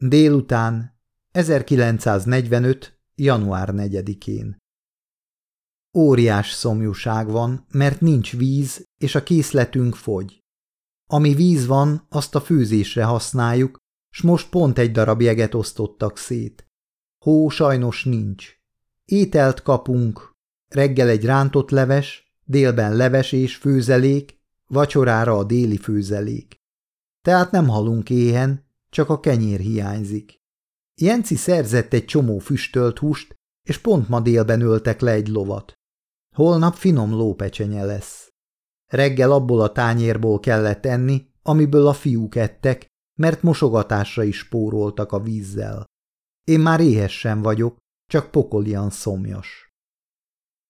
Délután, 1945. január 4-én. Óriás szomjúság van, mert nincs víz, és a készletünk fogy. Ami víz van, azt a főzésre használjuk, s most pont egy darab jeget osztottak szét. Hó sajnos nincs. Ételt kapunk, reggel egy rántott leves, délben leves és főzelék, vacsorára a déli főzelék. Tehát nem halunk éhen, csak a kenyér hiányzik. Jenci szerzett egy csomó füstölt húst, és pont ma délben öltek le egy lovat. Holnap finom lópecsenye lesz. Reggel abból a tányérból kellett enni, amiből a fiúk ettek, mert mosogatásra is spóroltak a vízzel. Én már éhes sem vagyok, csak pokolian szomjas.